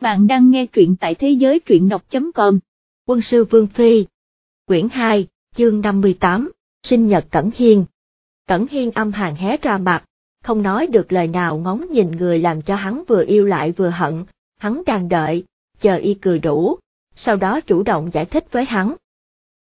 Bạn đang nghe truyện tại thế giới truyện đọc.com. Quân sư Vương Phi. Quyển 2, chương 58, sinh nhật Cẩn Hiên. Cẩn Hiên âm hàng hé ra mặt, không nói được lời nào ngóng nhìn người làm cho hắn vừa yêu lại vừa hận, hắn đang đợi, chờ y cười đủ, sau đó chủ động giải thích với hắn.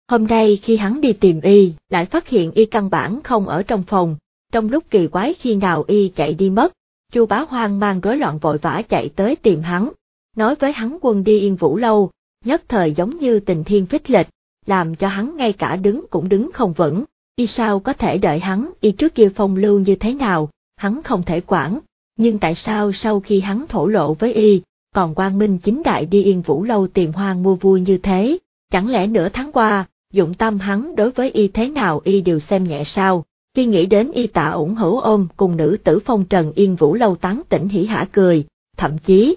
Hôm nay khi hắn đi tìm y, lại phát hiện y căn bản không ở trong phòng, trong lúc kỳ quái khi nào y chạy đi mất, Chu Bá Hoang mang rối loạn vội vã chạy tới tìm hắn, nói với hắn quân đi yên vũ lâu, nhất thời giống như tình thiên phích lịch, làm cho hắn ngay cả đứng cũng đứng không vững, y sao có thể đợi hắn y trước kia phong lưu như thế nào, hắn không thể quản, nhưng tại sao sau khi hắn thổ lộ với y, còn quang minh chính đại đi yên vũ lâu tìm hoang mua vui như thế, chẳng lẽ nửa tháng qua, dụng tâm hắn đối với y thế nào y đều xem nhẹ sao, khi nghĩ đến y tạ ủng hữu ôm cùng nữ tử phong trần yên vũ lâu tán tỉnh hỉ hả cười, thậm chí,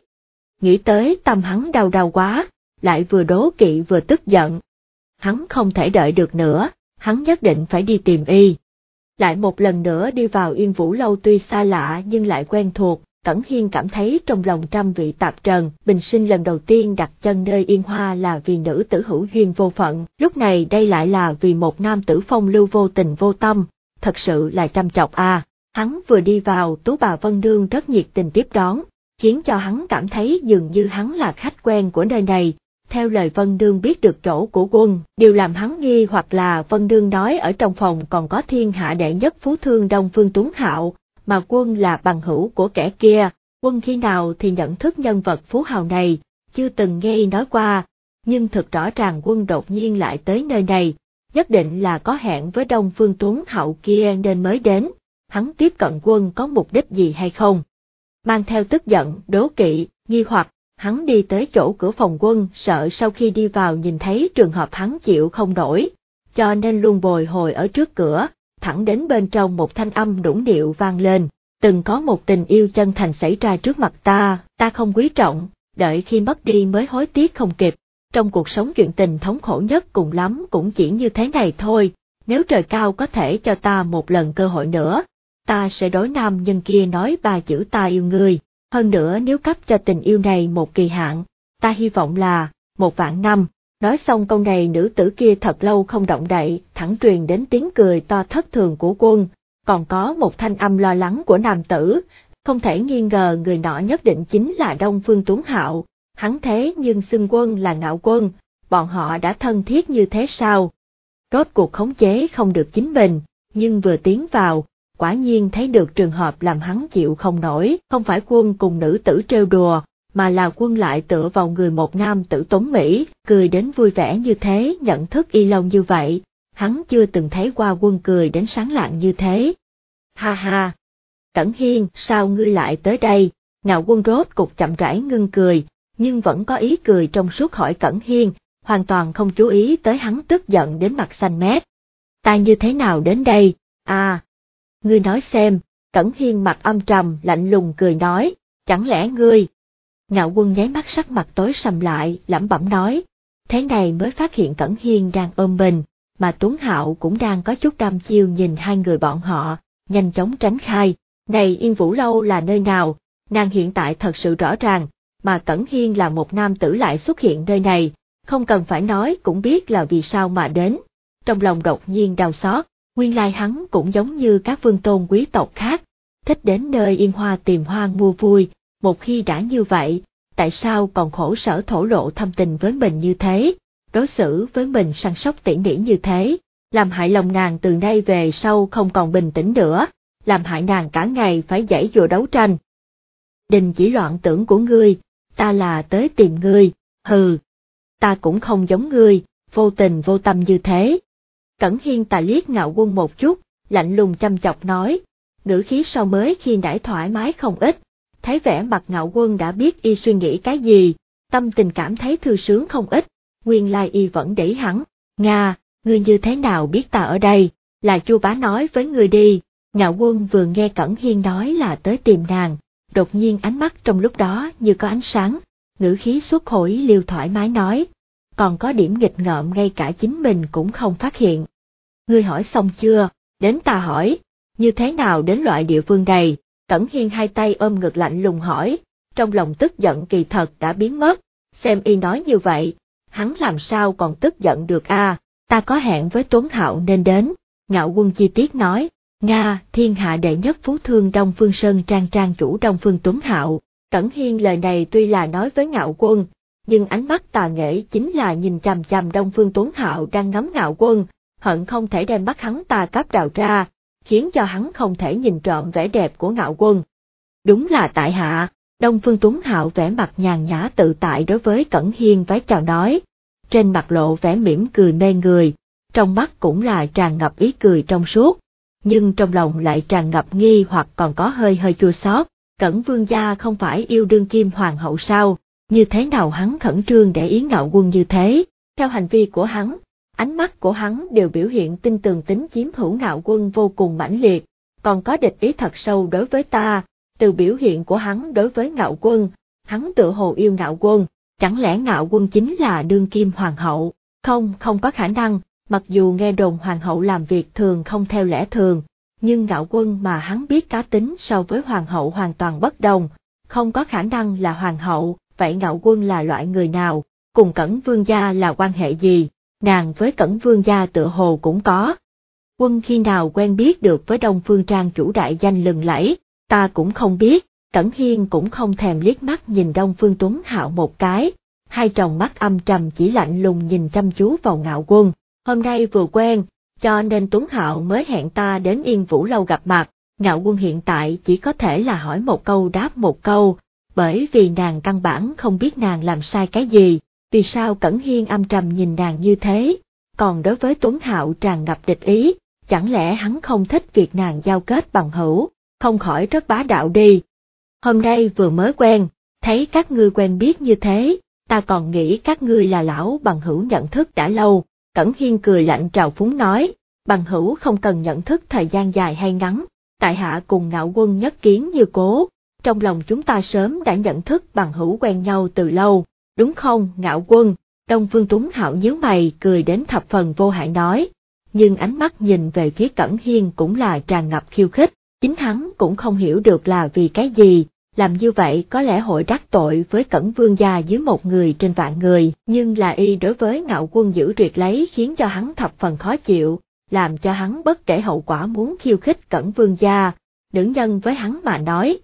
nghĩ tới tâm hắn đau đau quá, lại vừa đố kỵ vừa tức giận. Hắn không thể đợi được nữa, hắn nhất định phải đi tìm y. Lại một lần nữa đi vào yên vũ lâu tuy xa lạ nhưng lại quen thuộc, Cẩn Hiên cảm thấy trong lòng trăm vị tạp trần, bình sinh lần đầu tiên đặt chân nơi yên hoa là vì nữ tử hữu duyên vô phận, lúc này đây lại là vì một nam tử phong lưu vô tình vô tâm, thật sự là trăm chọc a. Hắn vừa đi vào tú bà Vân Đương rất nhiệt tình tiếp đón, khiến cho hắn cảm thấy dường như hắn là khách quen của nơi này. Theo lời Vân Đương biết được chỗ của quân, điều làm hắn nghi hoặc là Vân Đương nói ở trong phòng còn có thiên hạ đệ nhất phú thương Đông Phương Tuấn Hạo, mà quân là bằng hữu của kẻ kia, quân khi nào thì nhận thức nhân vật phú hào này, chưa từng nghe nói qua, nhưng thực rõ ràng quân đột nhiên lại tới nơi này, nhất định là có hẹn với Đông Phương Tuấn Hậu kia nên mới đến, hắn tiếp cận quân có mục đích gì hay không? Mang theo tức giận, đố kỵ, nghi hoặc, hắn đi tới chỗ cửa phòng quân sợ sau khi đi vào nhìn thấy trường hợp hắn chịu không nổi, cho nên luôn bồi hồi ở trước cửa, thẳng đến bên trong một thanh âm đũng điệu vang lên, từng có một tình yêu chân thành xảy ra trước mặt ta, ta không quý trọng, đợi khi mất đi mới hối tiếc không kịp, trong cuộc sống chuyện tình thống khổ nhất cùng lắm cũng chỉ như thế này thôi, nếu trời cao có thể cho ta một lần cơ hội nữa, ta sẽ đối nam nhân kia nói ba chữ ta yêu người, hơn nữa nếu cấp cho tình yêu này một kỳ hạn, ta hy vọng là, một vạn năm. Nói xong câu này nữ tử kia thật lâu không động đậy, thẳng truyền đến tiếng cười to thất thường của quân, còn có một thanh âm lo lắng của nam tử, không thể nghi ngờ người nọ nhất định chính là Đông Phương Tuấn Hạo, hắn thế nhưng xưng quân là ngạo quân, bọn họ đã thân thiết như thế sao? Rốt cuộc khống chế không được chính mình, nhưng vừa tiến vào, quả nhiên thấy được trường hợp làm hắn chịu không nổi, không phải quân cùng nữ tử trêu đùa, mà là quân lại tựa vào người một nam tử tốn Mỹ, cười đến vui vẻ như thế, nhận thức y lông như vậy, hắn chưa từng thấy qua quân cười đến sáng lạng như thế. Ha ha! Cẩn Hiên, sao ngươi lại tới đây? Ngạo quân rốt cục chậm rãi ngưng cười, nhưng vẫn có ý cười trong suốt hỏi Cẩn Hiên, hoàn toàn không chú ý tới hắn tức giận đến mặt xanh mét. Ta như thế nào đến đây? À, ngươi nói xem, Cẩn Hiên mặt âm trầm lạnh lùng cười nói, chẳng lẽ ngươi? Ngạo quân nháy mắt sắc mặt tối sầm lại, lẩm bẩm nói, thế này mới phát hiện Cẩn Hiên đang ôm mình, mà Tuấn Hạo cũng đang có chút đam chiêu nhìn hai người bọn họ, nhanh chóng tránh khai, này Yên Vũ Lâu là nơi nào, nàng hiện tại thật sự rõ ràng, mà Cẩn Hiên là một nam tử lại xuất hiện nơi này, không cần phải nói cũng biết là vì sao mà đến. Trong lòng đột nhiên đau xót, nguyên lai hắn cũng giống như các vương tôn quý tộc khác, thích đến nơi yên hoa tìm hoang mua vui, một khi đã như vậy, tại sao còn khổ sở thổ lộ thâm tình với mình như thế, đối xử với mình săn sóc tỉ mỉ như thế, làm hại lòng nàng từ nay về sau không còn bình tĩnh nữa, làm hại nàng cả ngày phải dãy dùa đấu tranh. Đình chỉ loạn tưởng của ngươi, ta là tới tìm ngươi, hừ, ta cũng không giống ngươi, vô tình vô tâm như thế. Cẩn Hiên tà liếc ngạo quân một chút, lạnh lùng chăm chọc nói, ngữ khí sau mới khi nãy thoải mái không ít, thấy vẻ mặt ngạo quân đã biết y suy nghĩ cái gì, tâm tình cảm thấy thư sướng không ít, nguyên lai y vẫn để hắn, Nga, ngươi như thế nào biết ta ở đây, là chu bá nói với ngươi đi, ngạo quân vừa nghe Cẩn Hiên nói là tới tìm nàng, đột nhiên ánh mắt trong lúc đó như có ánh sáng, ngữ khí xuất khỏi liều thoải mái nói, còn có điểm nghịch ngợm ngay cả chính mình cũng không phát hiện. Ngươi hỏi xong chưa, đến ta hỏi, như thế nào đến loại địa phương này, Cẩn Hiên hai tay ôm ngực lạnh lùng hỏi, trong lòng tức giận kỳ thật đã biến mất, xem y nói như vậy, hắn làm sao còn tức giận được a? ta có hẹn với Tuấn Hạo nên đến, ngạo quân chi tiết nói, Nga, thiên hạ đệ nhất phú thương Đông Phương Sơn Trang Trang chủ Đông Phương Tuấn Hạo, Cẩn Hiên lời này tuy là nói với ngạo quân, nhưng ánh mắt tà nghệ chính là nhìn chằm chằm Đông Phương Tuấn Hạo đang ngắm ngạo quân, hận không thể đem bắt hắn ta cắp đào ra, khiến cho hắn không thể nhìn trộm vẻ đẹp của ngạo quân. Đúng là tại hạ, Đông Phương Tuấn Hạo vẻ mặt nhàn nhã tự tại đối với Cẩn Hiên vái chào nói, trên mặt lộ vẻ mỉm cười mê người, trong mắt cũng là tràn ngập ý cười trong suốt, nhưng trong lòng lại tràn ngập nghi hoặc còn có hơi hơi chua xót. Cẩn vương gia không phải yêu đương kim hoàng hậu sao, như thế nào hắn khẩn trương để ý ngạo quân như thế, theo hành vi của hắn, ánh mắt của hắn đều biểu hiện tin tường tính chiếm hữu ngạo quân vô cùng mãnh liệt, còn có địch ý thật sâu đối với ta, từ biểu hiện của hắn đối với ngạo quân, hắn tự hồ yêu ngạo quân, chẳng lẽ ngạo quân chính là đương kim hoàng hậu, không, không có khả năng, mặc dù nghe đồn hoàng hậu làm việc thường không theo lẽ thường, nhưng ngạo quân mà hắn biết cá tính so với hoàng hậu hoàn toàn bất đồng, không có khả năng là hoàng hậu, vậy ngạo quân là loại người nào, cùng cẩn vương gia là quan hệ gì, nàng với cẩn vương gia tựa hồ cũng có. Quân khi nào quen biết được với Đông Phương Trang chủ đại danh lừng lẫy, ta cũng không biết, Cẩn Hiên cũng không thèm liếc mắt nhìn Đông Phương Tuấn Hạo một cái, hai tròng mắt âm trầm chỉ lạnh lùng nhìn chăm chú vào ngạo quân, hôm nay vừa quen, cho nên Tuấn Hạo mới hẹn ta đến Yên Vũ Lâu gặp mặt, ngạo quân hiện tại chỉ có thể là hỏi một câu đáp một câu, bởi vì nàng căn bản không biết nàng làm sai cái gì, vì sao Cẩn Hiên âm trầm nhìn nàng như thế, còn đối với Tuấn Hạo tràn ngập địch ý, chẳng lẽ hắn không thích việc nàng giao kết bằng hữu, không khỏi rất bá đạo đi. Hôm nay vừa mới quen, thấy các ngươi quen biết như thế, ta còn nghĩ các ngươi là lão bằng hữu nhận thức đã lâu, Cẩn Hiên cười lạnh trào phúng nói, bằng hữu không cần nhận thức thời gian dài hay ngắn, tại hạ cùng ngạo quân nhất kiến như cố, trong lòng chúng ta sớm đã nhận thức bằng hữu quen nhau từ lâu, đúng không ngạo quân, Đông Phương Tuấn Hạo nhíu mày cười đến thập phần vô hại nói, nhưng ánh mắt nhìn về phía Cẩn Hiên cũng là tràn ngập khiêu khích, chính hắn cũng không hiểu được là vì cái gì, làm như vậy có lẽ hội đắc tội với cẩn vương gia dưới một người trên vạn người, nhưng là y đối với ngạo quân giữ tuyệt lấy khiến cho hắn thập phần khó chịu, làm cho hắn bất kể hậu quả muốn khiêu khích cẩn vương gia, nữ nhân với hắn mà nói.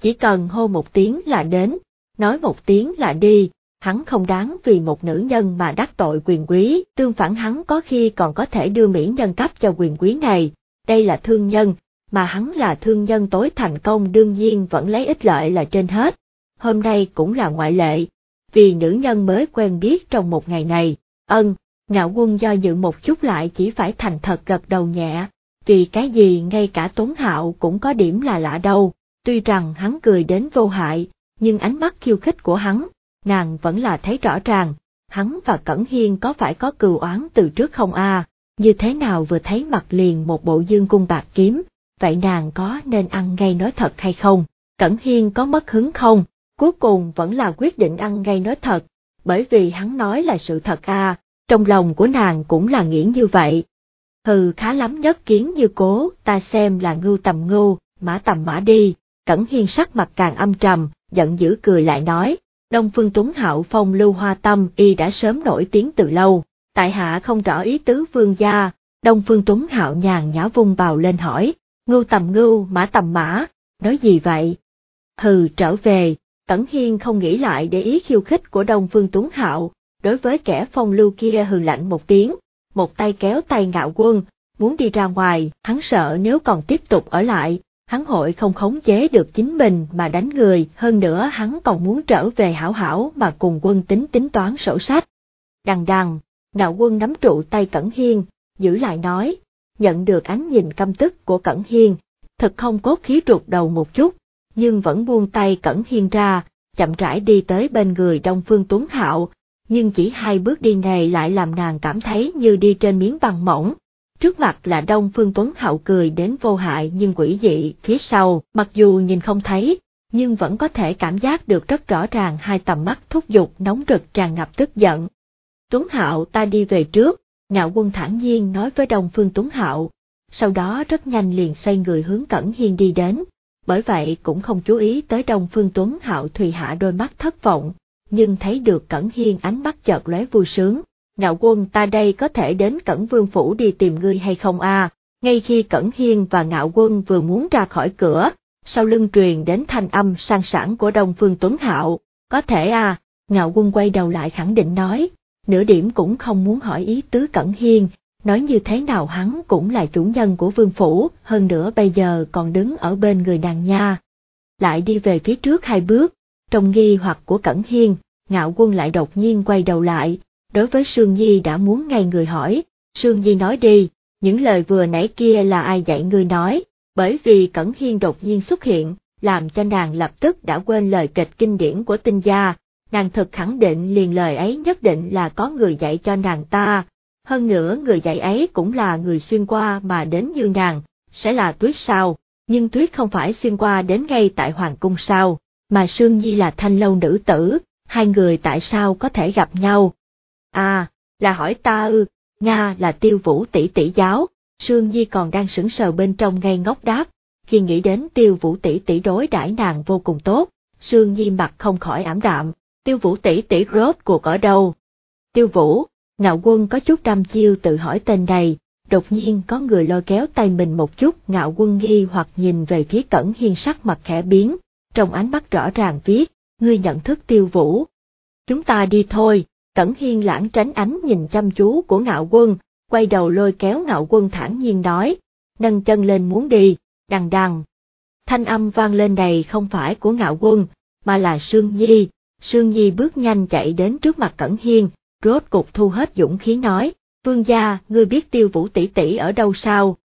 Chỉ cần hô một tiếng là đến, nói một tiếng là đi, hắn không đáng vì một nữ nhân mà đắc tội quyền quý, tương phản hắn có khi còn có thể đưa mỹ nhân cấp cho quyền quý này, đây là thương nhân, mà hắn là thương nhân tối thành công đương nhiên vẫn lấy ích lợi là trên hết. Hôm nay cũng là ngoại lệ, vì nữ nhân mới quen biết trong một ngày này, ân, ngạo quân do dự một chút lại chỉ phải thành thật gật đầu nhẹ, vì cái gì ngay cả Tuấn Hạo cũng có điểm là lạ đâu, tuy rằng hắn cười đến vô hại, nhưng ánh mắt khiêu khích của hắn, nàng vẫn là thấy rõ ràng, hắn và Cẩn Hiên có phải có cừu oán từ trước không a? như thế nào vừa thấy mặt liền một bộ dương cung bạc kiếm, vậy nàng có nên ăn ngay nói thật hay không? Cẩn Hiên có mất hứng không? Cuối cùng vẫn là quyết định ăn ngay nói thật, bởi vì hắn nói là sự thật à, trong lòng của nàng cũng là nghĩ như vậy. Hừ khá lắm nhất kiến như cố, ta xem là ngưu tầm ngưu, mã tầm mã đi, Cẩn Hiên sắc mặt càng âm trầm, giận dữ cười lại nói, Đông Phương Tuấn Hạo phong lưu hoa tâm y đã sớm nổi tiếng từ lâu, tại hạ không rõ ý tứ vương gia, Đông Phương Tuấn Hạo nhàn nhã vung bào lên hỏi, ngưu tầm ngưu, mã tầm mã, nói gì vậy? Hừ trở về, Tẩn Hiên không nghĩ lại để ý khiêu khích của Đông Phương Tuấn Hạo, đối với kẻ phong lưu kia hừ lạnh một tiếng, một tay kéo tay ngạo quân, muốn đi ra ngoài, hắn sợ nếu còn tiếp tục ở lại, hắn hội không khống chế được chính mình mà đánh người, hơn nữa hắn còn muốn trở về hảo hảo mà cùng quân tính tính toán sổ sách. Đằng đằng, ngạo quân nắm trụ tay Cẩn Hiên, giữ lại nói, nhận được ánh nhìn căm tức của Cẩn Hiên, thật không cốt khí ruột đầu một chút, nhưng vẫn buông tay Cẩn Hiên ra, chậm rãi đi tới bên người Đông Phương Tuấn Hạo, nhưng chỉ hai bước đi này lại làm nàng cảm thấy như đi trên miếng bằng mỏng. Trước mặt là Đông Phương Tuấn Hạo cười đến vô hại nhưng quỷ dị, phía sau, mặc dù nhìn không thấy, nhưng vẫn có thể cảm giác được rất rõ ràng hai tầm mắt thúc giục nóng rực tràn ngập tức giận. Tuấn Hạo ta đi về trước, Ngạo quân thản nhiên nói với Đông Phương Tuấn Hạo, sau đó rất nhanh liền xoay người hướng Cẩn Hiên đi đến, bởi vậy cũng không chú ý tới Đông Phương Tuấn Hạo Thùy Hạ đôi mắt thất vọng, nhưng thấy được Cẩn Hiên ánh mắt chợt lóe vui sướng. Ngạo quân ta đây có thể đến Cẩn Vương Phủ đi tìm ngươi hay không a? Ngay khi Cẩn Hiên và Ngạo quân vừa muốn ra khỏi cửa, sau lưng truyền đến thanh âm sang sảng của Đông Phương Tuấn Hạo, có thể à, Ngạo quân quay đầu lại khẳng định nói, nửa điểm cũng không muốn hỏi ý tứ Cẩn Hiên, nói như thế nào hắn cũng là chủ nhân của vương phủ, hơn nữa bây giờ còn đứng ở bên người nàng nha. Lại đi về phía trước hai bước, trong nghi hoặc của Cẩn Hiên, ngạo quân lại đột nhiên quay đầu lại, đối với Sương Nhi đã muốn ngay người hỏi, Sương Nhi nói đi, những lời vừa nãy kia là ai dạy ngươi nói, bởi vì Cẩn Hiên đột nhiên xuất hiện, làm cho nàng lập tức đã quên lời kịch kinh điển của tinh gia, nàng thực khẳng định liền lời ấy nhất định là có người dạy cho nàng ta, hơn nữa người dạy ấy cũng là người xuyên qua mà đến như nàng, sẽ là tuyết sao, nhưng tuyết không phải xuyên qua đến ngay tại Hoàng Cung sao, mà Sương Nhi là thanh lâu nữ tử, hai người tại sao có thể gặp nhau? À, là hỏi ta ư, Nga là tiêu vũ tỷ tỷ giáo, Sương di còn đang sững sờ bên trong ngay ngốc đáp, khi nghĩ đến tiêu vũ tỷ tỷ đối đãi nàng vô cùng tốt, Sương di mặt không khỏi ảm đạm, tiêu vũ tỷ tỷ rốt cuộc ở đâu? Tiêu vũ, ngạo quân có chút đăm chiêu tự hỏi tên này, đột nhiên có người lôi kéo tay mình một chút ngạo quân nghi hoặc nhìn về phía cẩn hiên sắc mặt khẽ biến, trong ánh mắt rõ ràng viết, ngươi nhận thức tiêu vũ. Chúng ta đi thôi, cẩn hiên lãng tránh ánh nhìn chăm chú của ngạo quân, quay đầu lôi kéo ngạo quân thản nhiên nói, nâng chân lên muốn đi, đằng đằng. Thanh âm vang lên đầy không phải của ngạo quân, mà là Sương Nhi, Sương Nhi bước nhanh chạy đến trước mặt Cẩn Hiên, rốt cục thu hết dũng khí nói, vương gia, ngươi biết tiêu vũ tỷ tỷ ở đâu sao?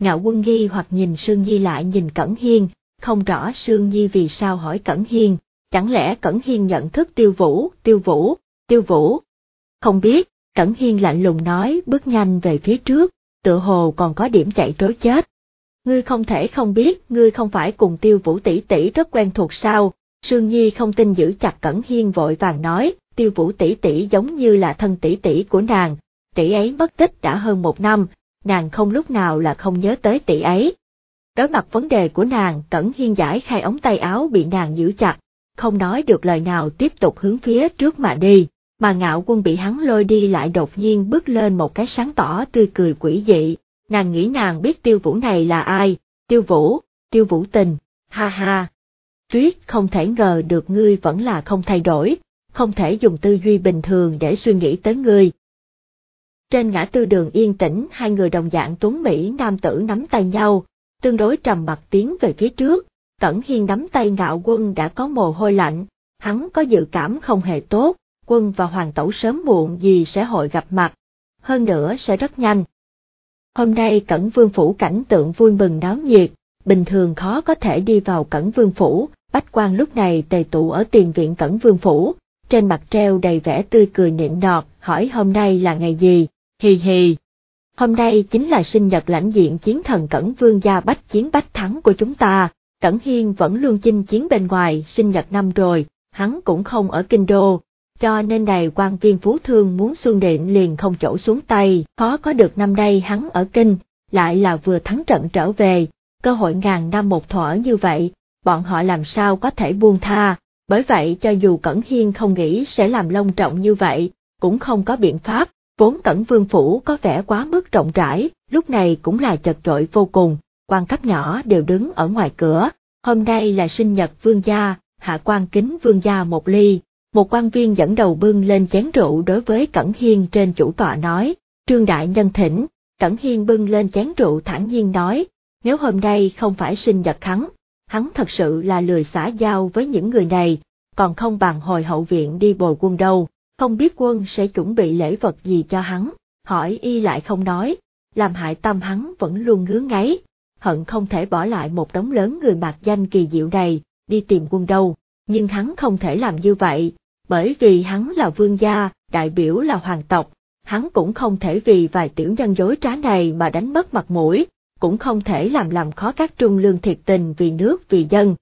Ngạo quân nghi hoặc nhìn Sương Nhi lại nhìn Cẩn Hiên, không rõ Sương Nhi vì sao hỏi Cẩn Hiên, chẳng lẽ Cẩn Hiên nhận thức tiêu vũ, tiêu vũ, tiêu vũ? Không biết, Cẩn Hiên lạnh lùng nói bước nhanh về phía trước, tựa hồ còn có điểm chạy trối chết. Ngươi không thể không biết, ngươi không phải cùng tiêu vũ tỷ tỷ rất quen thuộc sao, Sương Nhi không tin giữ chặt Cẩn Hiên vội vàng nói, tiêu vũ tỷ tỷ giống như là thân tỷ tỷ của nàng, tỷ ấy mất tích đã hơn một năm, nàng không lúc nào là không nhớ tới tỷ ấy. Đối mặt vấn đề của nàng, Cẩn Hiên giải khai ống tay áo bị nàng giữ chặt, không nói được lời nào tiếp tục hướng phía trước mà đi, mà ngạo quân bị hắn lôi đi lại đột nhiên bước lên một cái sáng tỏ tươi cười quỷ dị, nàng nghĩ nàng biết tiêu vũ này là ai, tiêu vũ, tiêu vũ tình, ha ha. Tuyết không thể ngờ được ngươi vẫn là không thay đổi, không thể dùng tư duy bình thường để suy nghĩ tới ngươi. Trên ngã tư đường yên tĩnh hai người đồng dạng tuấn Mỹ nam tử nắm tay nhau, tương đối trầm mặt tiến về phía trước, Cẩn Hiên nắm tay ngạo quân đã có mồ hôi lạnh, hắn có dự cảm không hề tốt, quân và hoàng tẩu sớm muộn gì sẽ hội gặp mặt, hơn nữa sẽ rất nhanh. Hôm nay Cẩn Vương Phủ cảnh tượng vui mừng náo nhiệt, bình thường khó có thể đi vào Cẩn Vương Phủ, Bách quan lúc này tề tụ ở tiền viện Cẩn Vương Phủ, trên mặt treo đầy vẻ tươi cười nịnh nọt, hỏi hôm nay là ngày gì, hì hì. Hôm nay chính là sinh nhật lãnh diện chiến thần Cẩn Vương gia bách chiến bách thắng của chúng ta, Cẩn Hiên vẫn luôn chinh chiến bên ngoài, sinh nhật năm rồi, hắn cũng không ở kinh đô, cho nên đài quan viên phú thương muốn xuân điện liền không chỗ xuống tay, khó có được năm nay hắn ở kinh, lại là vừa thắng trận trở về, cơ hội ngàn năm một thuở như vậy, bọn họ làm sao có thể buông tha, bởi vậy cho dù Cẩn Hiên không nghĩ sẽ làm long trọng như vậy, cũng không có biện pháp, vốn Cẩn Vương Phủ có vẻ quá mức rộng rãi, lúc này cũng là chật trội vô cùng, quan cấp nhỏ đều đứng ở ngoài cửa, hôm nay là sinh nhật vương gia, hạ quan kính vương gia một ly, một quan viên dẫn đầu bưng lên chén rượu đối với Cẩn Hiên trên chủ tọa nói, trương đại nhân thỉnh, Cẩn Hiên bưng lên chén rượu thản nhiên nói, nếu hôm nay không phải sinh nhật hắn, hắn thật sự là lười xã giao với những người này, còn không bằng hồi hậu viện đi bồi quân đâu, không biết quân sẽ chuẩn bị lễ vật gì cho hắn, hỏi y lại không nói, làm hại tâm hắn vẫn luôn ngứa ngáy, hận không thể bỏ lại một đống lớn người mạc danh kỳ diệu này, đi tìm quân đâu, nhưng hắn không thể làm như vậy, bởi vì hắn là vương gia, đại biểu là hoàng tộc, hắn cũng không thể vì vài tiểu nhân dối trá này mà đánh mất mặt mũi, cũng không thể làm làm khó các trung lương thiệt tình vì nước vì dân.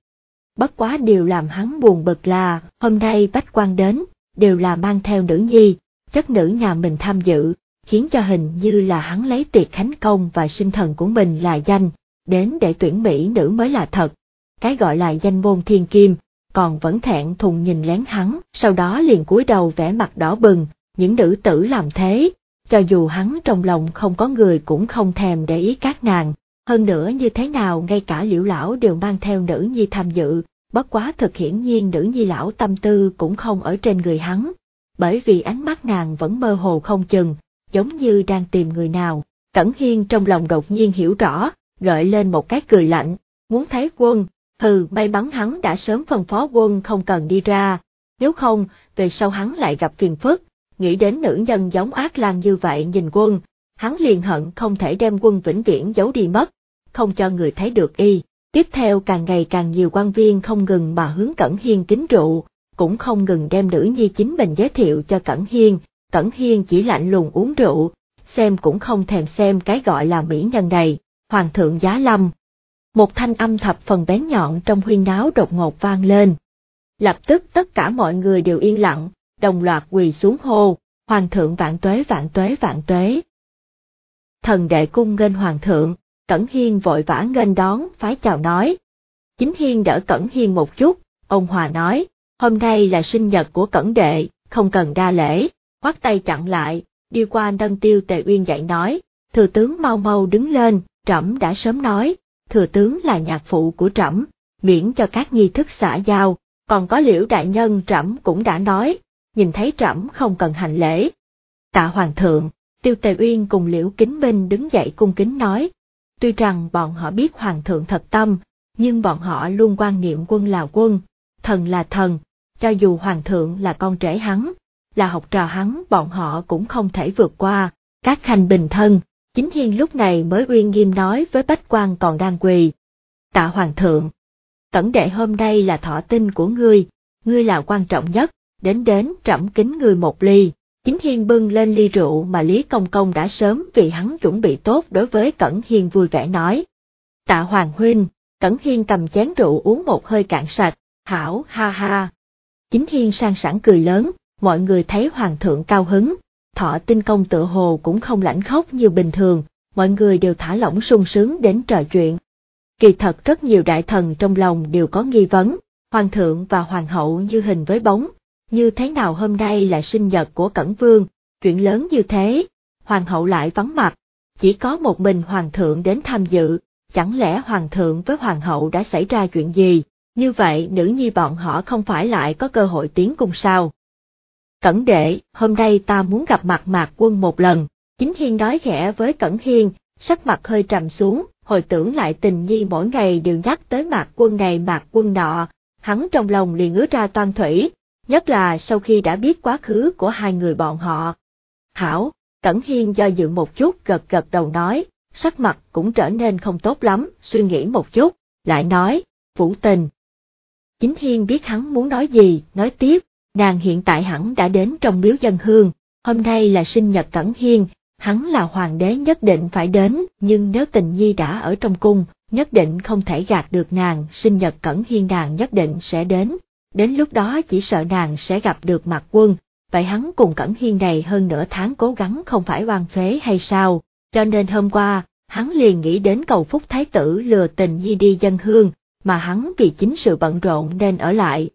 Bất quá điều làm hắn buồn bực là, hôm nay bách quan đến, đều là mang theo nữ nhi, chất nữ nhà mình tham dự, khiến cho hình như là hắn lấy tiệc khánh công và sinh thần của mình là danh, đến để tuyển mỹ nữ mới là thật. cái gọi là danh môn thiên kim, còn vẫn thẹn thùng nhìn lén hắn, sau đó liền cúi đầu vẻ mặt đỏ bừng, những nữ tử làm thế, cho dù hắn trong lòng không có người cũng không thèm để ý các nàng, hơn nữa như thế nào ngay cả liễu lão đều mang theo nữ nhi tham dự, bất quá thực hiển nhiên nữ nhi lão tâm tư cũng không ở trên người hắn, bởi vì ánh mắt nàng vẫn mơ hồ không chừng, giống như đang tìm người nào. Cẩn Hiên trong lòng đột nhiên hiểu rõ, gợi lên một cái cười lạnh, muốn thấy quân, hừ may mắn hắn đã sớm phân phó quân không cần đi ra, nếu không, về sau hắn lại gặp phiền phức, nghĩ đến nữ nhân giống ác lan như vậy nhìn quân, hắn liền hận không thể đem quân vĩnh viễn giấu đi mất, không cho người thấy được y. Tiếp theo càng ngày càng nhiều quan viên không ngừng mà hướng Cẩn Hiên kính rượu, cũng không ngừng đem nữ nhi chính mình giới thiệu cho Cẩn Hiên, Cẩn Hiên chỉ lạnh lùng uống rượu, xem cũng không thèm xem cái gọi là mỹ nhân này, Hoàng thượng giá lâm. Một thanh âm thập phần bén nhọn trong huyên náo đột ngột vang lên. Lập tức tất cả mọi người đều yên lặng, đồng loạt quỳ xuống hô, Hoàng thượng vạn tuế vạn tuế vạn tuế. Thần đệ cung nghênh Hoàng thượng, Cẩn Hiên vội vã nghênh đón, phái chào nói. Chính Hiên đỡ Cẩn Hiên một chút, ông Hòa nói, hôm nay là sinh nhật của Cẩn đệ, không cần đa lễ, khoát tay chặn lại, đi qua nâng tiêu tề uyên dạy nói, thừa tướng mau mau đứng lên, trẫm đã sớm nói, thừa tướng là nhạc phụ của trẫm, miễn cho các nghi thức xã giao, còn có liễu đại nhân trẫm cũng đã nói, nhìn thấy trẫm không cần hành lễ. Tạ hoàng thượng, tiêu tề uyên cùng liễu kính binh đứng dậy cung kính nói, tuy rằng bọn họ biết hoàng thượng thật tâm, nhưng bọn họ luôn quan niệm quân là quân, thần là thần, cho dù hoàng thượng là con trẻ hắn, là học trò hắn bọn họ cũng không thể vượt qua, các khanh bình thân, chính hiên lúc này mới uyên nghiêm nói với bách quan còn đang quỳ. Tạ hoàng thượng, cẩn đệ hôm nay là thọ tinh của ngươi, ngươi là quan trọng nhất, đến đến trẫm kính ngươi một ly. Chính Hiên bưng lên ly rượu mà Lý Công Công đã sớm vì hắn chuẩn bị tốt đối với Cẩn Hiên vui vẻ nói. Tạ Hoàng Huynh, Cẩn Hiên cầm chén rượu uống một hơi cạn sạch, hảo ha ha. Chính Hiên sang sảng cười lớn, mọi người thấy Hoàng thượng cao hứng, thọ tinh công tự hồ cũng không lãnh khóc như bình thường, mọi người đều thả lỏng sung sướng đến trò chuyện. Kỳ thật rất nhiều đại thần trong lòng đều có nghi vấn, Hoàng thượng và Hoàng hậu như hình với bóng, như thế nào hôm nay là sinh nhật của Cẩn Vương, chuyện lớn như thế, hoàng hậu lại vắng mặt, chỉ có một mình hoàng thượng đến tham dự, chẳng lẽ hoàng thượng với hoàng hậu đã xảy ra chuyện gì, như vậy nữ nhi bọn họ không phải lại có cơ hội tiến cùng sao? Cẩn đệ, hôm nay ta muốn gặp mặt mạc quân một lần, chính hiên nói khẽ với Cẩn Hiên, sắc mặt hơi trầm xuống, hồi tưởng lại tình nhi mỗi ngày đều nhắc tới mạc quân này mạc quân nọ, hắn trong lòng liền ứa ra toan thủy, nhất là sau khi đã biết quá khứ của hai người bọn họ. Hảo, Cẩn Hiên do dự một chút gật gật đầu nói, sắc mặt cũng trở nên không tốt lắm, suy nghĩ một chút, lại nói, vũ tình. Chính Hiên biết hắn muốn nói gì, nói tiếp, nàng hiện tại hẳn đã đến trong miếu dân hương, hôm nay là sinh nhật Cẩn Hiên, hắn là hoàng đế nhất định phải đến, nhưng nếu tình nhi đã ở trong cung, nhất định không thể gạt được nàng, sinh nhật Cẩn Hiên nàng nhất định sẽ đến, đến lúc đó chỉ sợ nàng sẽ gặp được mặt quân, vậy hắn cùng Cẩn Hiên này hơn nửa tháng cố gắng không phải oan phế hay sao, cho nên hôm qua, hắn liền nghĩ đến cầu phúc thái tử lừa tình nhi đi dân hương, mà hắn vì chính sự bận rộn nên ở lại.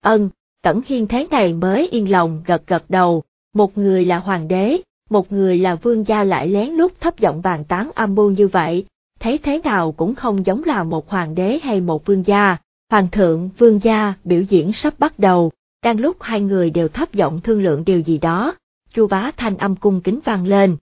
Ân, Cẩn Hiên thế này mới yên lòng gật gật đầu, một người là hoàng đế, một người là vương gia lại lén lút thấp giọng bàn tán âm mưu như vậy, thấy thế nào cũng không giống là một hoàng đế hay một vương gia, Hoàng thượng, vương gia, biểu diễn sắp bắt đầu, đang lúc hai người đều thấp giọng thương lượng điều gì đó, chu bá thanh âm cung kính vang lên.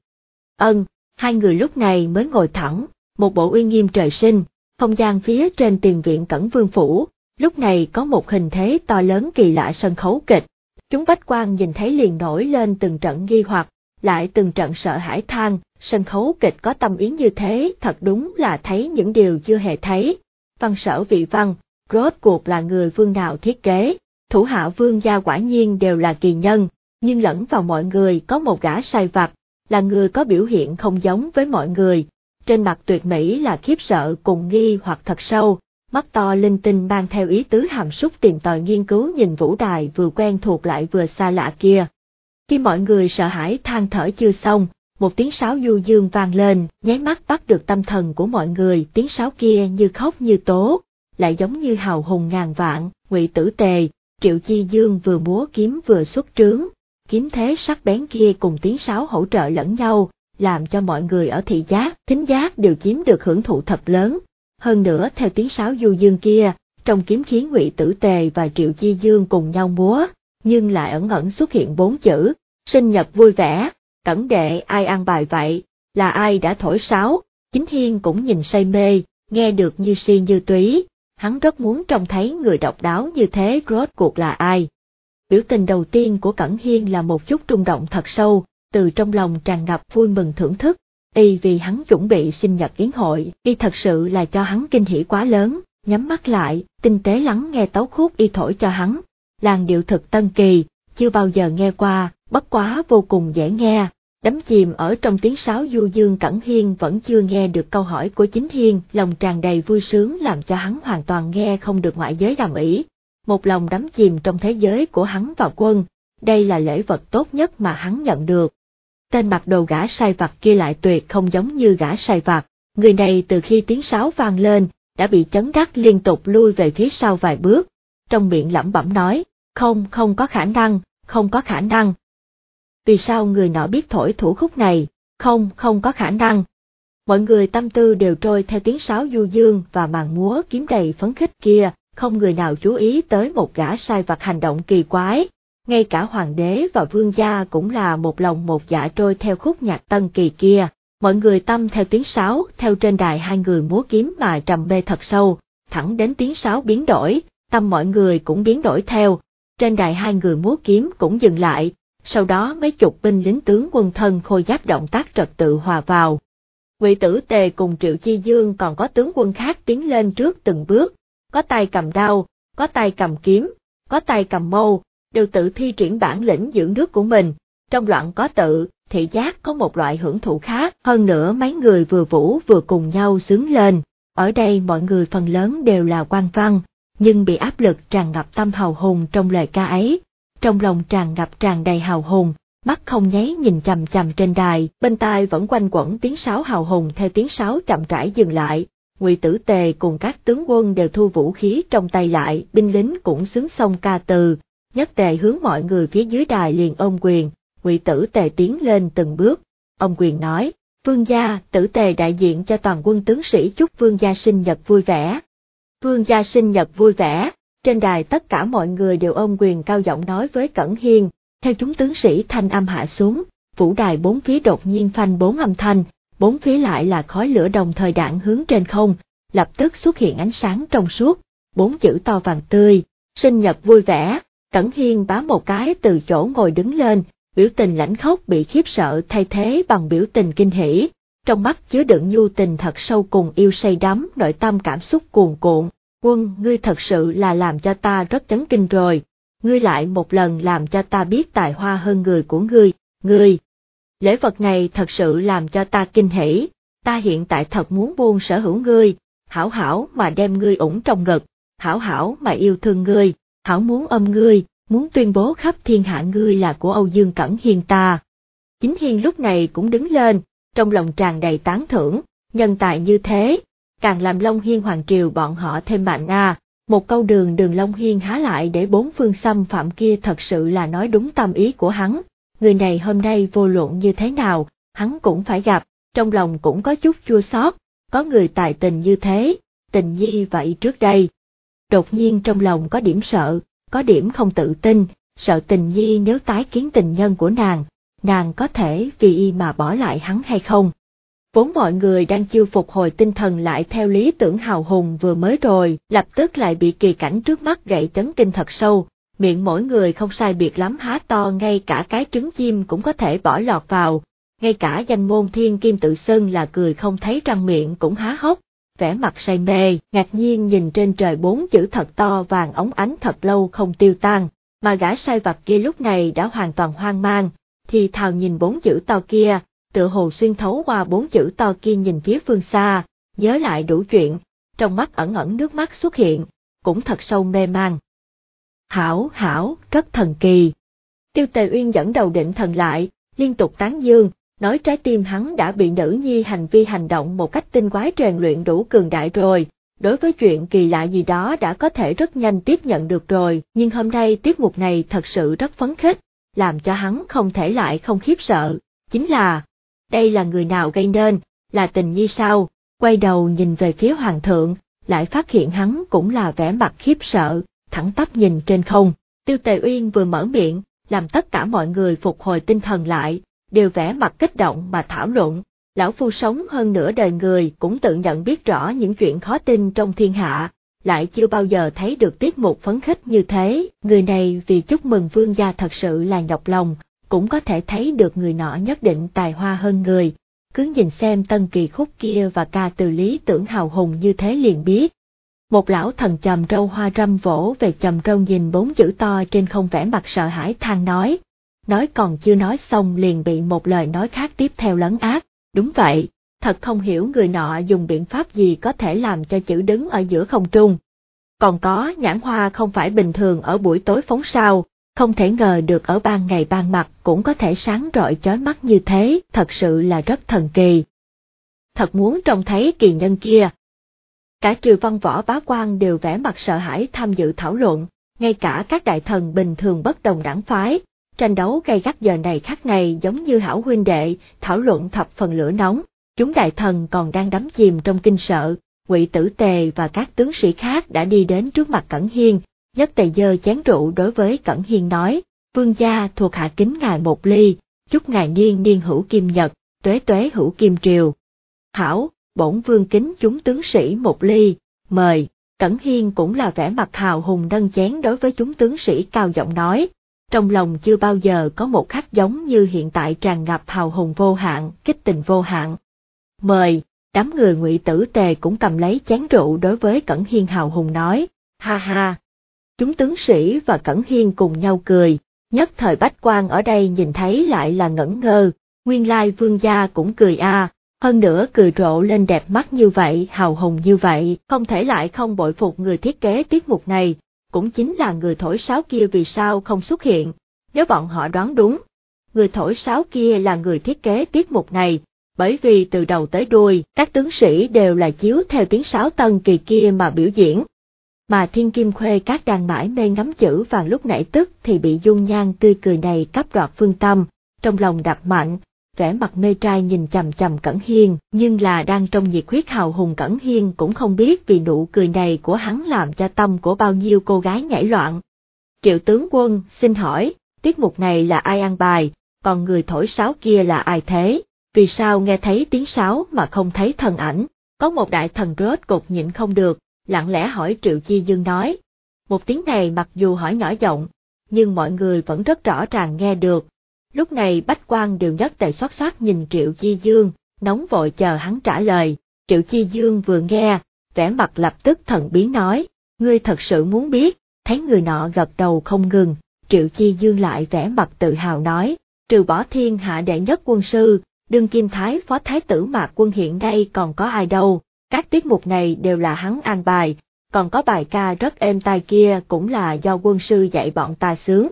Ân, hai người lúc này mới ngồi thẳng, một bộ uy nghiêm trời sinh, không gian phía trên tiền viện cẩn vương phủ, lúc này có một hình thế to lớn kỳ lạ sân khấu kịch. Chúng bách quan nhìn thấy liền nổi lên từng trận nghi hoặc, lại từng trận sợ hãi than, sân khấu kịch có tâm ý như thế thật đúng là thấy những điều chưa hề thấy. Văn sở vị văn, rốt cuộc là người vương nào thiết kế, thủ hạ vương gia quả nhiên đều là kỳ nhân, nhưng lẫn vào mọi người có một gã sai vặt, là người có biểu hiện không giống với mọi người, trên mặt tuyệt mỹ là khiếp sợ cùng nghi hoặc thật sâu, mắt to linh tinh mang theo ý tứ hàm súc tìm tòi nghiên cứu nhìn vũ đài vừa quen thuộc lại vừa xa lạ kia. Khi mọi người sợ hãi than thở chưa xong, một tiếng sáo du dương vang lên, nháy mắt bắt được tâm thần của mọi người, tiếng sáo kia như khóc như tố, lại giống như hào hùng ngàn vạn, ngụy tử tề, triệu chi dương vừa múa kiếm vừa xuất trướng, kiếm thế sắc bén kia cùng tiếng sáo hỗ trợ lẫn nhau, làm cho mọi người ở thị giác, thính giác đều chiếm được hưởng thụ thật lớn. Hơn nữa theo tiếng sáo du dương kia, trong kiếm khiến ngụy tử tề và triệu chi dương cùng nhau múa, nhưng lại ẩn ẩn xuất hiện bốn chữ, sinh nhật vui vẻ, cẩn đệ ai ăn bài vậy, là ai đã thổi sáo, chính hiên cũng nhìn say mê, nghe được như si như túy, hắn rất muốn trông thấy người độc đáo như thế rốt cuộc là ai. Biểu tình đầu tiên của Cẩn Hiên là một chút rung động thật sâu, từ trong lòng tràn ngập vui mừng thưởng thức, y vì hắn chuẩn bị sinh nhật yến hội, y thật sự là cho hắn kinh hỉ quá lớn, nhắm mắt lại, tinh tế lắng nghe tấu khúc y thổi cho hắn, làn điệu thực tân kỳ, chưa bao giờ nghe qua, bất quá vô cùng dễ nghe, đắm chìm ở trong tiếng sáo du dương Cẩn Hiên vẫn chưa nghe được câu hỏi của chính Hiên, lòng tràn đầy vui sướng làm cho hắn hoàn toàn nghe không được ngoại giới làm ý. Một lòng đắm chìm trong thế giới của hắn và quân, đây là lễ vật tốt nhất mà hắn nhận được. Tên mặc đồ gã sai vặt kia lại tuyệt không giống như gã sai vặt, người này từ khi tiếng sáo vang lên, đã bị chấn đắc liên tục lui về phía sau vài bước, trong miệng lẩm bẩm nói, không, không có khả năng, không có khả năng, vì sao người nọ biết thổi thủ khúc này, không, không có khả năng. Mọi người tâm tư đều trôi theo tiếng sáo du dương và màn múa kiếm đầy phấn khích kia, không người nào chú ý tới một gã sai vặt hành động kỳ quái. Ngay cả hoàng đế và vương gia cũng là một lòng một dạ trôi theo khúc nhạc tân kỳ kia. Mọi người tâm theo tiếng sáo, theo trên đài hai người múa kiếm mà trầm mê thật sâu, thẳng đến tiếng sáo biến đổi, tâm mọi người cũng biến đổi theo. Trên đài hai người múa kiếm cũng dừng lại, sau đó mấy chục binh lính tướng quân thân khôi giáp động tác trật tự hòa vào. Ngụy Tử Tề cùng Triệu Chi Dương còn có tướng quân khác tiến lên trước từng bước, có tay cầm đao, có tay cầm kiếm, có tay cầm mâu, đều tự thi triển bản lĩnh dưỡng nước của mình, trong loạn có tự, thị giác có một loại hưởng thụ khác, hơn nữa mấy người vừa vũ vừa cùng nhau sướng lên, ở đây mọi người phần lớn đều là quan văn, nhưng bị áp lực tràn ngập tâm hào hùng trong lời ca ấy, trong lòng tràn ngập tràn đầy hào hùng, mắt không nháy nhìn chằm chằm trên đài, bên tai vẫn quanh quẩn tiếng sáo hào hùng theo tiếng sáo chậm rãi dừng lại. Ngụy Tử Tề cùng các tướng quân đều thu vũ khí trong tay lại, binh lính cũng xứng xong ca từ, nhất tề hướng mọi người phía dưới đài liền ôm quyền, Ngụy Tử Tề tiến lên từng bước. Ông quyền nói, Vương gia, Tử Tề đại diện cho toàn quân tướng sĩ chúc Vương gia sinh nhật vui vẻ. Vương gia sinh nhật vui vẻ, trên đài tất cả mọi người đều ôm quyền cao giọng nói với Cẩn Hiên, theo chúng tướng sĩ thanh âm hạ xuống, vũ đài bốn phía đột nhiên phanh bốn âm thanh, bốn phía lại là khói lửa đồng thời đạn hướng trên không, lập tức xuất hiện ánh sáng trong suốt, bốn chữ to vàng tươi, sinh nhật vui vẻ, Cẩn Hiên bá một cái từ chỗ ngồi đứng lên, biểu tình lãnh khốc bị khiếp sợ thay thế bằng biểu tình kinh hỉ, trong mắt chứa đựng nhu tình thật sâu cùng yêu say đắm nội tâm cảm xúc cuồn cuộn, quân ngươi thật sự là làm cho ta rất chấn kinh rồi, ngươi lại một lần làm cho ta biết tài hoa hơn người của ngươi, ngươi. Lễ vật này thật sự làm cho ta kinh hỉ, ta hiện tại thật muốn buông sở hữu ngươi, hảo hảo mà đem ngươi ủng trong ngực, hảo hảo mà yêu thương ngươi, hảo muốn ôm ngươi, muốn tuyên bố khắp thiên hạ ngươi là của Âu Dương Cẩn Hiên ta. Chính Hiên lúc này cũng đứng lên, trong lòng tràn đầy tán thưởng, nhân tài như thế, càng làm Long Hiên Hoàng Triều bọn họ thêm mạnh à, Một câu đường đường Long Hiên há lại để bốn phương xâm phạm kia thật sự là nói đúng tâm ý của hắn, người này hôm nay vô luận như thế nào, hắn cũng phải gặp, trong lòng cũng có chút chua xót, có người tài tình như thế, tình nhi vậy trước đây. Đột nhiên trong lòng có điểm sợ, có điểm không tự tin, sợ tình nhi nếu tái kiến tình nhân của nàng, nàng có thể vì y mà bỏ lại hắn hay không, Vốn mọi người đang chưa phục hồi tinh thần lại theo lý tưởng hào hùng vừa mới rồi, lập tức lại bị kỳ cảnh trước mắt gậy chấn kinh thật sâu, miệng mỗi người không sai biệt lắm há to ngay cả cái trứng chim cũng có thể bỏ lọt vào, ngay cả danh môn thiên kim tự xưng là cười không thấy răng miệng cũng há hốc, vẻ mặt say mê, ngạc nhiên nhìn trên trời bốn chữ thật to vàng ống ánh thật lâu không tiêu tan, mà gã sai vặt kia lúc này đã hoàn toàn hoang mang, thì thào nhìn bốn chữ to kia, tựa hồ xuyên thấu qua bốn chữ to kia nhìn phía phương xa, nhớ lại đủ chuyện, trong mắt ẩn ẩn nước mắt xuất hiện, cũng thật sâu mê man. Hảo, hảo, rất thần kỳ. Tiêu Tề Uyên dẫn đầu định thần lại, liên tục tán dương, nói trái tim hắn đã bị nữ nhi hành vi hành động một cách tinh quái rèn luyện đủ cường đại rồi, đối với chuyện kỳ lạ gì đó đã có thể rất nhanh tiếp nhận được rồi, nhưng hôm nay tiết mục này thật sự rất phấn khích, làm cho hắn không thể lại không khiếp sợ, chính là, đây là người nào gây nên, là tình nhi sao, quay đầu nhìn về phía hoàng thượng, lại phát hiện hắn cũng là vẻ mặt khiếp sợ, thẳng tắp nhìn trên không, tiêu tề uyên vừa mở miệng, làm tất cả mọi người phục hồi tinh thần lại, đều vẻ mặt kích động mà thảo luận. Lão Phu sống hơn nửa đời người cũng tự nhận biết rõ những chuyện khó tin trong thiên hạ, lại chưa bao giờ thấy được tiết mục phấn khích như thế, người này vì chúc mừng vương gia thật sự là nhọc lòng, cũng có thể thấy được người nọ nhất định tài hoa hơn người. Cứ nhìn xem tân kỳ khúc kia và ca từ lý tưởng hào hùng như thế liền biết. Một lão thần trầm râu hoa râm vỗ về trầm râu nhìn bốn chữ to trên không vẻ mặt sợ hãi than nói. Nói còn chưa nói xong liền bị một lời nói khác tiếp theo lấn át. Đúng vậy, thật không hiểu người nọ dùng biện pháp gì có thể làm cho chữ đứng ở giữa không trung. Còn có nhãn hoa không phải bình thường ở buổi tối phóng sao, không thể ngờ được ở ban ngày ban mặt cũng có thể sáng rọi chói mắt như thế, thật sự là rất thần kỳ. Thật muốn trông thấy kỳ nhân kia. Cả triều văn võ bá quan đều vẻ mặt sợ hãi tham dự thảo luận, ngay cả các đại thần bình thường bất đồng đảng phái, tranh đấu gay gắt giờ này khắc này giống như hảo huynh đệ, thảo luận thập phần lửa nóng, chúng đại thần còn đang đắm chìm trong kinh sợ, ngụy tử tề và các tướng sĩ khác đã đi đến trước mặt Cẩn Hiên, nhất tề dơ chén rượu đối với Cẩn Hiên nói, vương gia thuộc hạ kính ngài một ly, chúc ngài niên niên hữu kim nhật, tuế tuế hữu kim triều. Hảo, bổn vương kính chúng tướng sĩ một ly, mời, Cẩn Hiên cũng là vẻ mặt hào hùng nâng chén đối với chúng tướng sĩ cao giọng nói, trong lòng chưa bao giờ có một khắc giống như hiện tại tràn ngập hào hùng vô hạn, kích tình vô hạn. Mời, đám người ngụy tử tề cũng cầm lấy chén rượu đối với Cẩn Hiên hào hùng nói, ha ha. Chúng tướng sĩ và Cẩn Hiên cùng nhau cười, nhất thời bách quan ở đây nhìn thấy lại là ngẩn ngơ, nguyên lai vương gia cũng cười a, hơn nữa cười rộ lên đẹp mắt như vậy, hào hùng như vậy, không thể lại không bội phục người thiết kế tiết mục này, cũng chính là người thổi sáo kia vì sao không xuất hiện, nếu bọn họ đoán đúng. Người thổi sáo kia là người thiết kế tiết mục này, bởi vì từ đầu tới đuôi, các tướng sĩ đều là chiếu theo tiếng sáo tân kỳ kia mà biểu diễn. Mà thiên kim khuê các đàn mãi mê ngắm chữ vàng lúc nãy tức thì bị dung nhan tươi cười này cắp đoạt phương tâm, trong lòng đập mạnh, vẻ mặt mê trai nhìn chằm chằm Cẩn Hiên, nhưng là đang trong nhiệt huyết hào hùng Cẩn Hiên cũng không biết vì nụ cười này của hắn làm cho tâm của bao nhiêu cô gái nhảy loạn. Triệu tướng quân, xin hỏi, tiết mục này là ai ăn bài, còn người thổi sáo kia là ai thế? Vì sao nghe thấy tiếng sáo mà không thấy thần ảnh? Có một đại thần rớt cục nhịn không được, lặng lẽ hỏi Triệu Chi Dương nói. Một tiếng này mặc dù hỏi nhỏ giọng, nhưng mọi người vẫn rất rõ ràng nghe được, Lúc này bách quan đều nhất tề xót xót nhìn Triệu Chi Dương, nóng vội chờ hắn trả lời. Triệu Chi Dương vừa nghe, vẻ mặt lập tức thần bí nói, ngươi thật sự muốn biết, thấy người nọ gật đầu không ngừng, Triệu Chi Dương lại vẻ mặt tự hào nói, trừ bỏ thiên hạ đệ nhất quân sư, đương kim thái phó thái tử mạc quân hiện nay còn có ai đâu, các tiết mục này đều là hắn an bài, còn có bài ca rất êm tai kia cũng là do quân sư dạy bọn ta sướng.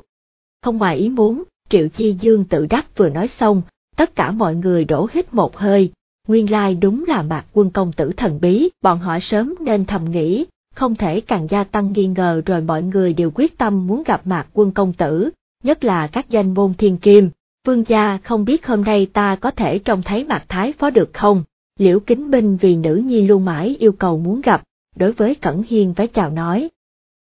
Không ngoài ý muốn, Triệu Chi Dương tự đắc vừa nói xong, tất cả mọi người đổ hít một hơi, nguyên lai đúng là mạc quân công tử thần bí, bọn họ sớm nên thầm nghĩ, không thể càng gia tăng nghi ngờ rồi mọi người đều quyết tâm muốn gặp mạc quân công tử, nhất là các danh môn thiên kim. Vương gia không biết hôm nay ta có thể trông thấy mạc thái phó được không? Liễu Kính Binh vì nữ nhi luôn mãi yêu cầu muốn gặp, đối với Cẩn Hiên phải chào nói.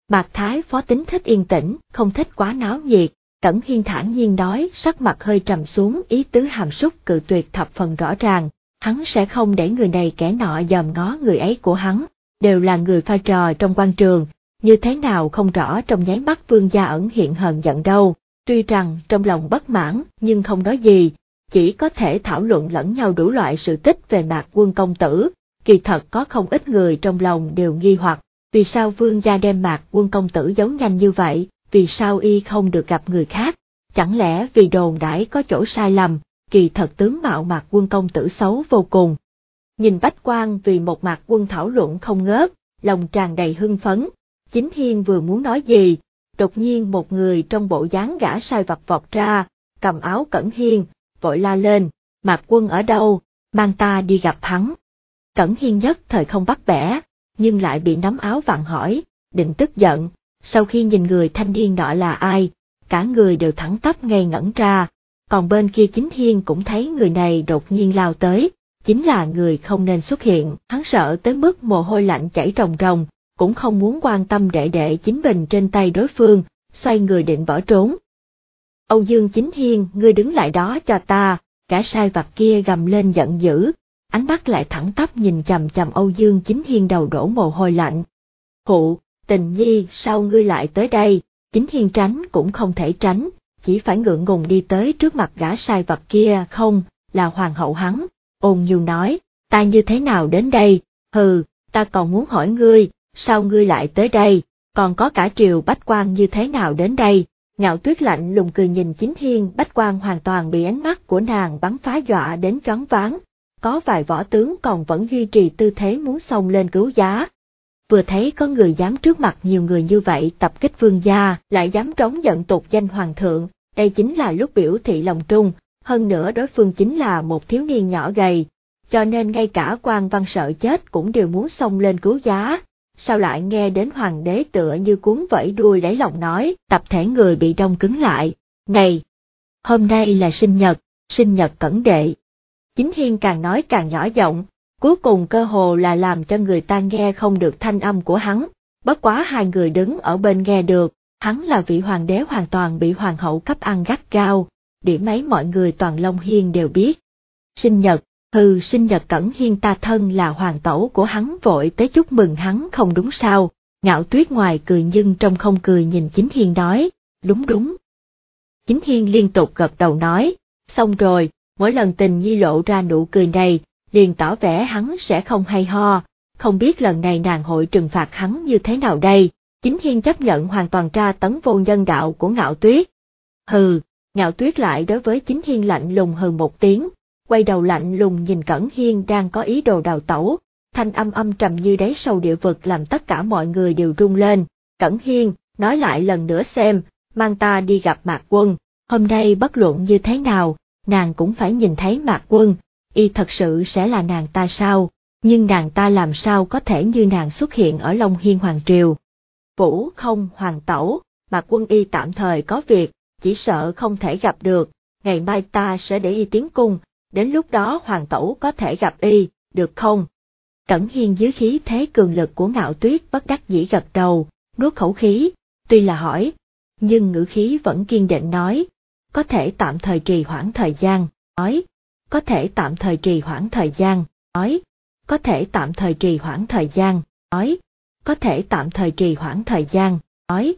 Mạc Thái phó tính thích yên tĩnh, không thích quá náo nhiệt, Cẩn Hiên thản nhiên nói, sắc mặt hơi trầm xuống, ý tứ hàm súc cự tuyệt thập phần rõ ràng, hắn sẽ không để người này kẻ nọ dòm ngó người ấy của hắn, đều là người pha trò trong quan trường, như thế nào không rõ trong nháy mắt vương gia ẩn hiện hờn giận đâu, tuy rằng trong lòng bất mãn nhưng không nói gì, chỉ có thể thảo luận lẫn nhau đủ loại sự tích về mạc quân công tử, kỳ thật có không ít người trong lòng đều nghi hoặc, vì sao vương gia đem mạc quân công tử giấu nhanh như vậy, vì sao y không được gặp người khác, chẳng lẽ vì đồn đãi có chỗ sai lầm, kỳ thật tướng mạo mạc quân công tử xấu vô cùng. Nhìn bách quan vì một mạc quân thảo luận không ngớt, lòng tràn đầy hưng phấn, chính hiên vừa muốn nói gì, đột nhiên một người trong bộ dáng gã sai vặt vọt ra, cầm áo cẩn hiên, vội la lên, mạc quân ở đâu, mang ta đi gặp hắn. Cẩn hiên nhất thời không bắt bẻ, nhưng lại bị nắm áo vặn hỏi, định tức giận, sau khi nhìn người thanh niên nọ là ai, cả người đều thẳng tắp ngay ngẩn ra, còn bên kia chính thiên cũng thấy người này đột nhiên lao tới, chính là người không nên xuất hiện, hắn sợ tới mức mồ hôi lạnh chảy ròng ròng, cũng không muốn quan tâm đệ đệ chính mình trên tay đối phương, xoay người định bỏ trốn. Âu Dương Chính Hiên, ngươi đứng lại đó cho ta, cả sai vặt kia gầm lên giận dữ, ánh mắt lại thẳng tắp nhìn chầm chầm Âu Dương Chính Hiên đầu đổ mồ hôi lạnh. Phụ, tình nhi, sao ngươi lại tới đây, Chính Hiên tránh cũng không thể tránh, chỉ phải ngượng ngùng đi tới trước mặt gã sai vật kia không, là hoàng hậu hắn, ôn nhu nói, ta như thế nào đến đây, hừ, ta còn muốn hỏi ngươi, sao ngươi lại tới đây, còn có cả triều bách quan như thế nào đến đây, ngạo tuyết lạnh lùng cười nhìn chính hiên bách quan hoàn toàn bị ánh mắt của nàng bắn phá dọa đến choáng váng, có vài võ tướng còn vẫn duy trì tư thế muốn xông lên cứu giá. Vừa thấy có người dám trước mặt nhiều người như vậy tập kích vương gia, lại dám trống giận tục danh hoàng thượng, đây chính là lúc biểu thị lòng trung, hơn nữa đối phương chính là một thiếu niên nhỏ gầy, cho nên ngay cả quan văn sợ chết cũng đều muốn xông lên cứu giá. Sao lại nghe đến hoàng đế tựa như cuốn vẫy đuôi lấy lòng nói, tập thể người bị đông cứng lại, này, hôm nay là sinh nhật, sinh nhật cẩn đệ. Chính hiên càng nói càng nhỏ giọng, cuối cùng cơ hồ là làm cho người ta nghe không được thanh âm của hắn, bất quá hai người đứng ở bên nghe được, hắn là vị hoàng đế hoàn toàn bị hoàng hậu cấp ăn gắt gao, điểm ấy mọi người toàn Long Hiên đều biết. Sinh nhật, hừ sinh nhật Cẩn Hiên ta thân là hoàng tẩu của hắn vội tới chúc mừng hắn không đúng sao, ngạo tuyết ngoài cười nhưng trong không cười nhìn chính Hiên nói, đúng đúng. Chính Hiên liên tục gật đầu nói, xong rồi, mỗi lần tình nhi lộ ra nụ cười này, liền tỏ vẻ hắn sẽ không hay ho, không biết lần này nàng hội trừng phạt hắn như thế nào đây, chính Hiên chấp nhận hoàn toàn tra tấn vô nhân đạo của ngạo tuyết. Hừ, ngạo tuyết lại đối với chính Hiên lạnh lùng hừ một tiếng, quay đầu lạnh lùng nhìn Cẩn Hiên đang có ý đồ đào tẩu, thanh âm âm trầm như đáy sâu địa vực làm tất cả mọi người đều rung lên. Cẩn Hiên, nói lại lần nữa xem, mang ta đi gặp Mạc Quân, hôm nay bất luận như thế nào, nàng cũng phải nhìn thấy Mạc Quân, y thật sự sẽ là nàng ta sao, nhưng nàng ta làm sao có thể như nàng xuất hiện ở Long Hiên Hoàng Triều. Vũ không hoàng tẩu, mà Quân y tạm thời có việc, chỉ sợ không thể gặp được, ngày mai ta sẽ để y tiến cung, đến lúc đó hoàng tẩu có thể gặp y, được không? Cẩn hiên dưới khí thế cường lực của ngạo tuyết bất đắc dĩ gật đầu, nuốt khẩu khí, tuy là hỏi, nhưng ngữ khí vẫn kiên định nói, có thể tạm thời trì hoãn thời gian, nói, có thể tạm thời trì hoãn thời gian, nói, có thể tạm thời trì hoãn thời gian, nói, có thể tạm thời trì hoãn thời gian, nói,